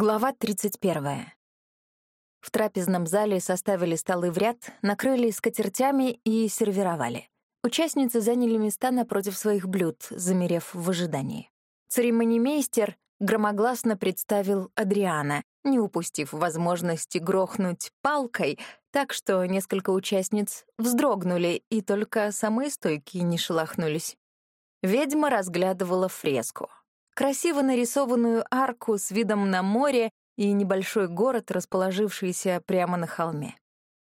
Глава 31. В трапезном зале составили столы в ряд, накрыли скатертями и сервировали. Участницы заняли места напротив своих блюд, замерев в ожидании. Церемонимейстер громогласно представил Адриана, не упустив возможности грохнуть палкой, так что несколько участниц вздрогнули, и только самые стойкие не шелохнулись. Ведьма разглядывала фреску. Красиво нарисованную арку с видом на море и небольшой город, расположившийся прямо на холме.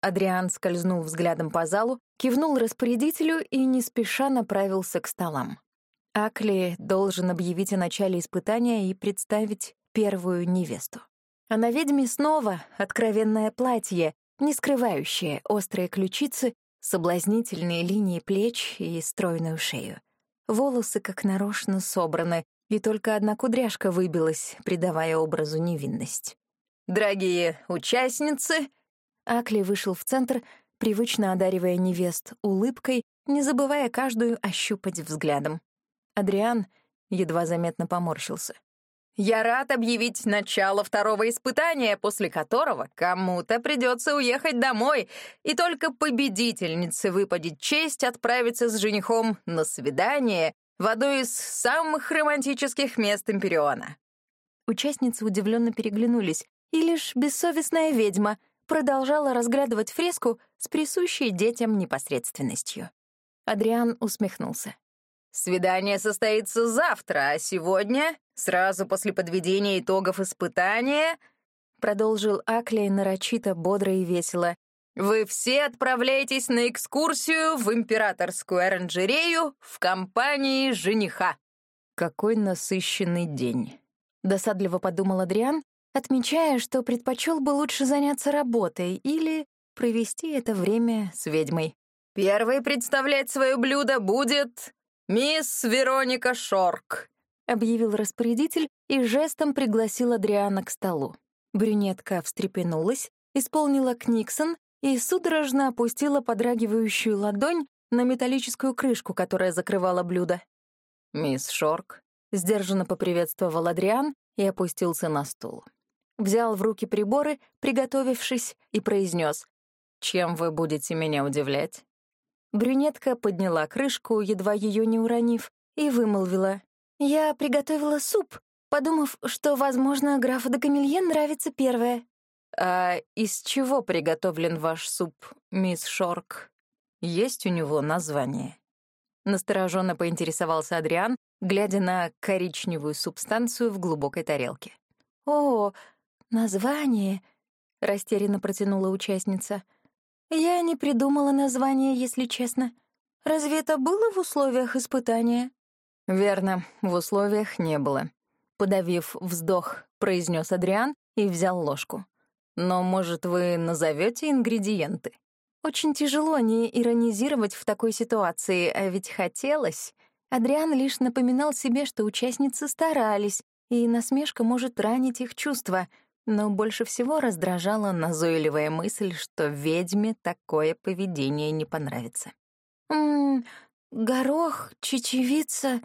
Адриан скользнул взглядом по залу, кивнул распорядителю и не спеша направился к столам. Акли должен объявить о начале испытания и представить первую невесту. А на ведьме снова откровенное платье, не скрывающее острые ключицы, соблазнительные линии плеч и стройную шею. Волосы как нарочно собраны, и только одна кудряшка выбилась, придавая образу невинность. «Дорогие участницы!» Акли вышел в центр, привычно одаривая невест улыбкой, не забывая каждую ощупать взглядом. Адриан едва заметно поморщился. «Я рад объявить начало второго испытания, после которого кому-то придется уехать домой, и только победительнице выпадет честь отправиться с женихом на свидание в одно из самых романтических мест Империона». Участницы удивленно переглянулись, и лишь бессовестная ведьма продолжала разглядывать фреску с присущей детям непосредственностью. Адриан усмехнулся. «Свидание состоится завтра, а сегодня, сразу после подведения итогов испытания...» Продолжил Аклей нарочито, бодро и весело. Вы все отправляетесь на экскурсию в императорскую оранжерею в компании жениха. Какой насыщенный день. Досадливо подумал Адриан, отмечая, что предпочел бы лучше заняться работой или провести это время с ведьмой. Первой представлять свое блюдо будет мисс Вероника Шорк, объявил распорядитель и жестом пригласил Адриана к столу. Брюнетка встрепенулась, исполнила Книксон и судорожно опустила подрагивающую ладонь на металлическую крышку, которая закрывала блюдо. «Мисс Шорк», — сдержанно поприветствовал Адриан и опустился на стул. Взял в руки приборы, приготовившись, и произнес: «Чем вы будете меня удивлять?» Брюнетка подняла крышку, едва ее не уронив, и вымолвила. «Я приготовила суп, подумав, что, возможно, графу де Камелье нравится первое». «А из чего приготовлен ваш суп, мисс Шорк? Есть у него название?» Настороженно поинтересовался Адриан, глядя на коричневую субстанцию в глубокой тарелке. «О, название!» — растерянно протянула участница. «Я не придумала название, если честно. Разве это было в условиях испытания?» «Верно, в условиях не было», — подавив вздох, произнес Адриан и взял ложку. Но, может, вы назовете ингредиенты? Очень тяжело не иронизировать в такой ситуации, а ведь хотелось. Адриан лишь напоминал себе, что участницы старались, и насмешка может ранить их чувства, но больше всего раздражала назойливая мысль, что ведьме такое поведение не понравится. «Ммм, горох, чечевица,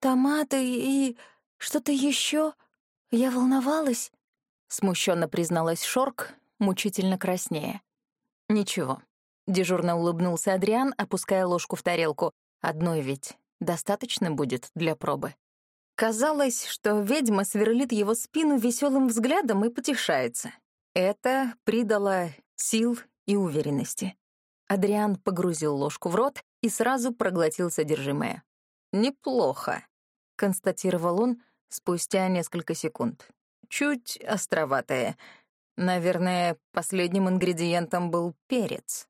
томаты и что-то еще. Я волновалась. Смущенно призналась Шорк, мучительно краснее. «Ничего». Дежурно улыбнулся Адриан, опуская ложку в тарелку. «Одной ведь достаточно будет для пробы». Казалось, что ведьма сверлит его спину веселым взглядом и потешается. Это придало сил и уверенности. Адриан погрузил ложку в рот и сразу проглотил содержимое. «Неплохо», — констатировал он спустя несколько секунд чуть островатое. Наверное, последним ингредиентом был перец.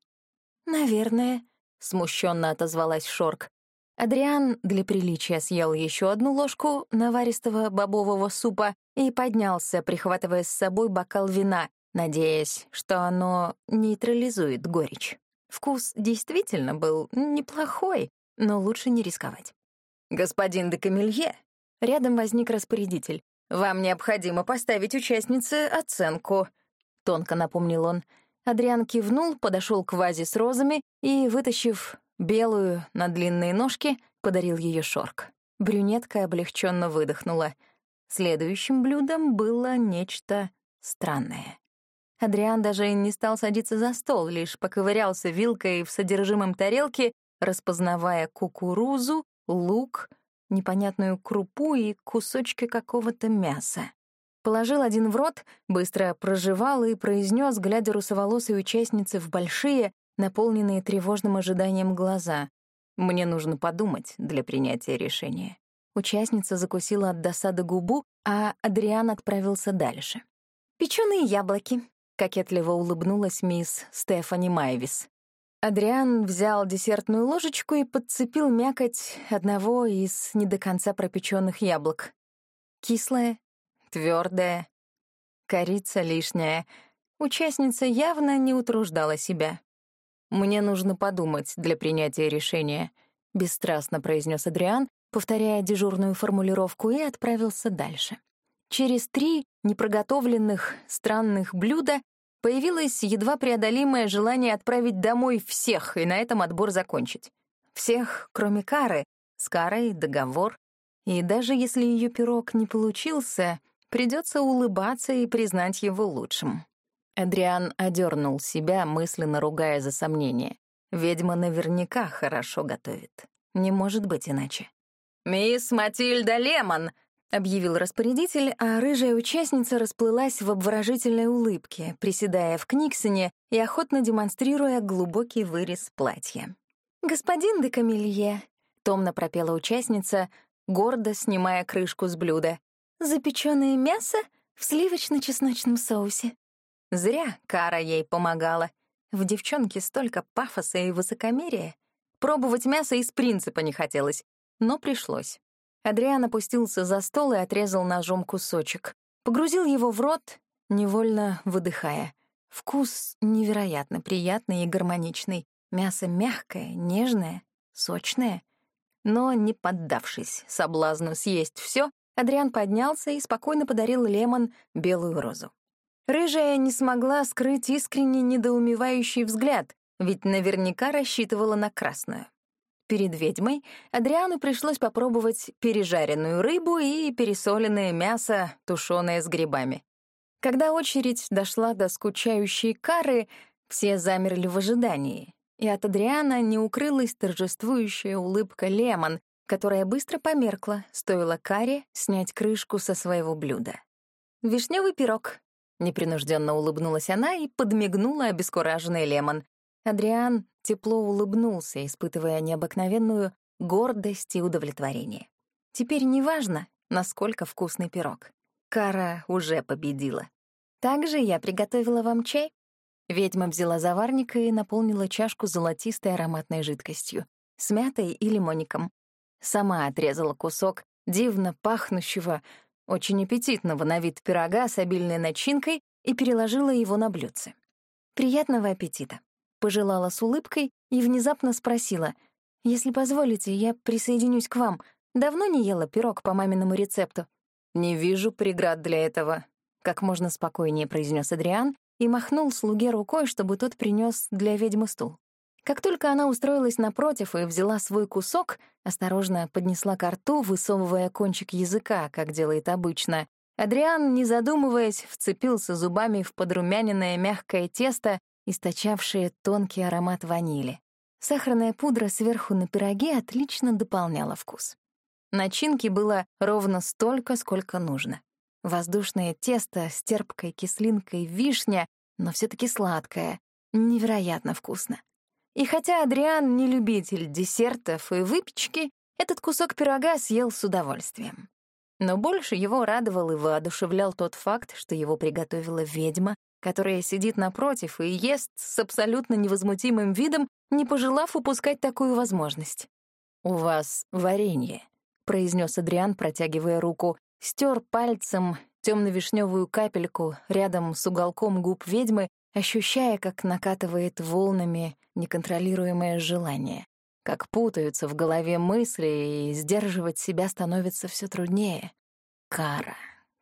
«Наверное», — смущенно отозвалась Шорк. Адриан для приличия съел еще одну ложку наваристого бобового супа и поднялся, прихватывая с собой бокал вина, надеясь, что оно нейтрализует горечь. Вкус действительно был неплохой, но лучше не рисковать. «Господин де Камелье!» Рядом возник распорядитель. «Вам необходимо поставить участнице оценку», — тонко напомнил он. Адриан кивнул, подошел к вазе с розами и, вытащив белую на длинные ножки, подарил ее шорк. Брюнетка облегченно выдохнула. Следующим блюдом было нечто странное. Адриан даже не стал садиться за стол, лишь поковырялся вилкой в содержимом тарелки, распознавая кукурузу, лук, непонятную крупу и кусочки какого-то мяса. Положил один в рот, быстро прожевал и произнес, глядя русоволосой участнице в большие, наполненные тревожным ожиданием глаза. «Мне нужно подумать для принятия решения». Участница закусила от досады губу, а Адриан отправился дальше. «Печёные яблоки», — кокетливо улыбнулась мисс Стефани Майвис. Адриан взял десертную ложечку и подцепил мякоть одного из не до конца пропечённых яблок. Кислое, твёрдое, корица лишняя. Участница явно не утруждала себя. «Мне нужно подумать для принятия решения», — бесстрастно произнес Адриан, повторяя дежурную формулировку, и отправился дальше. Через три непроготовленных странных блюда появилось едва преодолимое желание отправить домой всех и на этом отбор закончить. Всех, кроме Кары, с Карой договор. И даже если ее пирог не получился, придется улыбаться и признать его лучшим. Адриан одернул себя, мысленно ругая за сомнение. Ведьма наверняка хорошо готовит. Не может быть иначе. «Мисс Матильда Лемон!» — объявил распорядитель, а рыжая участница расплылась в обворожительной улыбке, приседая в Книксоне и охотно демонстрируя глубокий вырез платья. «Господин де Камилье», — томно пропела участница, гордо снимая крышку с блюда, «запечённое мясо в сливочно-чесночном соусе». Зря Кара ей помогала. В девчонке столько пафоса и высокомерия. Пробовать мясо из принципа не хотелось, но пришлось. Адриан опустился за стол и отрезал ножом кусочек. Погрузил его в рот, невольно выдыхая. Вкус невероятно приятный и гармоничный. Мясо мягкое, нежное, сочное. Но, не поддавшись соблазну съесть все, Адриан поднялся и спокойно подарил Лемон белую розу. Рыжая не смогла скрыть искренне недоумевающий взгляд, ведь наверняка рассчитывала на красную. Перед ведьмой Адриану пришлось попробовать пережаренную рыбу и пересоленное мясо, тушеное с грибами. Когда очередь дошла до скучающей кары, все замерли в ожидании, и от Адриана не укрылась торжествующая улыбка Лемон, которая быстро померкла, стоило каре снять крышку со своего блюда. Вишневый пирог, Непринужденно улыбнулась она и подмигнула обескураженный Лемон. Адриан тепло улыбнулся, испытывая необыкновенную гордость и удовлетворение. Теперь неважно, насколько вкусный пирог. Кара уже победила. Также я приготовила вам чай. Ведьма взяла заварник и наполнила чашку золотистой ароматной жидкостью, с мятой и лимонником. Сама отрезала кусок дивно пахнущего, очень аппетитного на вид пирога с обильной начинкой и переложила его на блюдце. «Приятного аппетита!» — пожелала с улыбкой и внезапно спросила, «Если позволите, я присоединюсь к вам. Давно не ела пирог по маминому рецепту?» «Не вижу преград для этого», — как можно спокойнее произнес Адриан и махнул слуге рукой, чтобы тот принес для ведьмы стул. Как только она устроилась напротив и взяла свой кусок, осторожно поднесла ко рту, высовывая кончик языка, как делает обычно, Адриан, не задумываясь, вцепился зубами в подрумяненное мягкое тесто, источавшее тонкий аромат ванили. Сахарная пудра сверху на пироге отлично дополняла вкус. Начинки было ровно столько, сколько нужно. Воздушное тесто с терпкой кислинкой вишня, но все таки сладкое. Невероятно вкусно. И хотя Адриан не любитель десертов и выпечки, этот кусок пирога съел с удовольствием. Но больше его радовал и воодушевлял тот факт, что его приготовила ведьма, которая сидит напротив и ест с абсолютно невозмутимым видом, не пожелав упускать такую возможность. «У вас варенье», — произнес Адриан, протягивая руку, стер пальцем темно-вишневую капельку рядом с уголком губ ведьмы ощущая, как накатывает волнами неконтролируемое желание, как путаются в голове мысли, и сдерживать себя становится все труднее. Кара,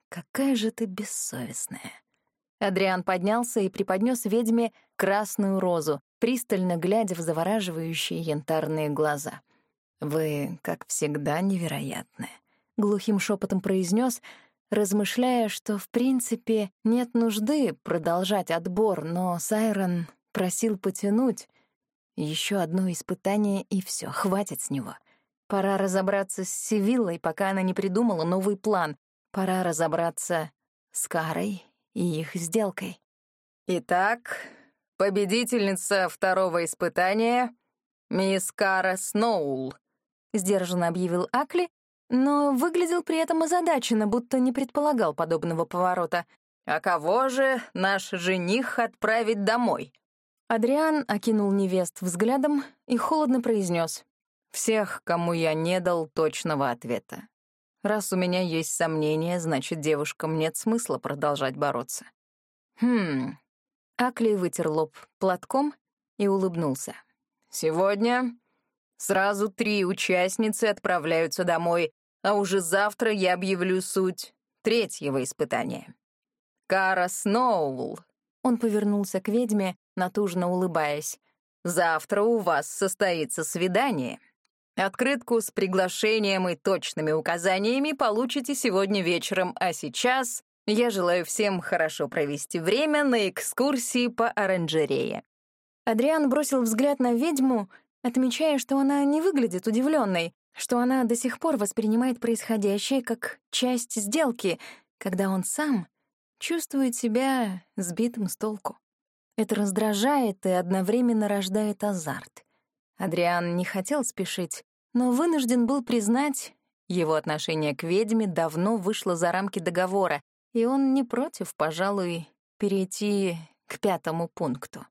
какая же ты бессовестная. Адриан поднялся и преподнес ведьме красную розу, пристально глядя в завораживающие янтарные глаза. «Вы, как всегда, невероятны», — глухим шепотом произнес, размышляя, что, в принципе, нет нужды продолжать отбор, но Сайрон просил потянуть. Еще одно испытание, и все, хватит с него. Пора разобраться с Сивиллой, пока она не придумала новый план. Пора разобраться с Карой и их сделкой. Итак, победительница второго испытания — мисс Кара Сноул, — сдержанно объявил Акли, но выглядел при этом озадаченно, будто не предполагал подобного поворота. «А кого же наш жених отправить домой?» Адриан окинул невест взглядом и холодно произнес: «Всех, кому я не дал точного ответа. Раз у меня есть сомнения, значит, девушкам нет смысла продолжать бороться». «Хм...» Акли вытер лоб платком и улыбнулся. «Сегодня Сразу три участницы отправляются домой, а уже завтра я объявлю суть третьего испытания. Кара Сноул. Он повернулся к ведьме, натужно улыбаясь. Завтра у вас состоится свидание. Открытку с приглашением и точными указаниями получите сегодня вечером, а сейчас я желаю всем хорошо провести время на экскурсии по оранжерее». Адриан бросил взгляд на ведьму отмечая, что она не выглядит удивленной, что она до сих пор воспринимает происходящее как часть сделки, когда он сам чувствует себя сбитым с толку. Это раздражает и одновременно рождает азарт. Адриан не хотел спешить, но вынужден был признать, его отношение к ведьме давно вышло за рамки договора, и он не против, пожалуй, перейти к пятому пункту.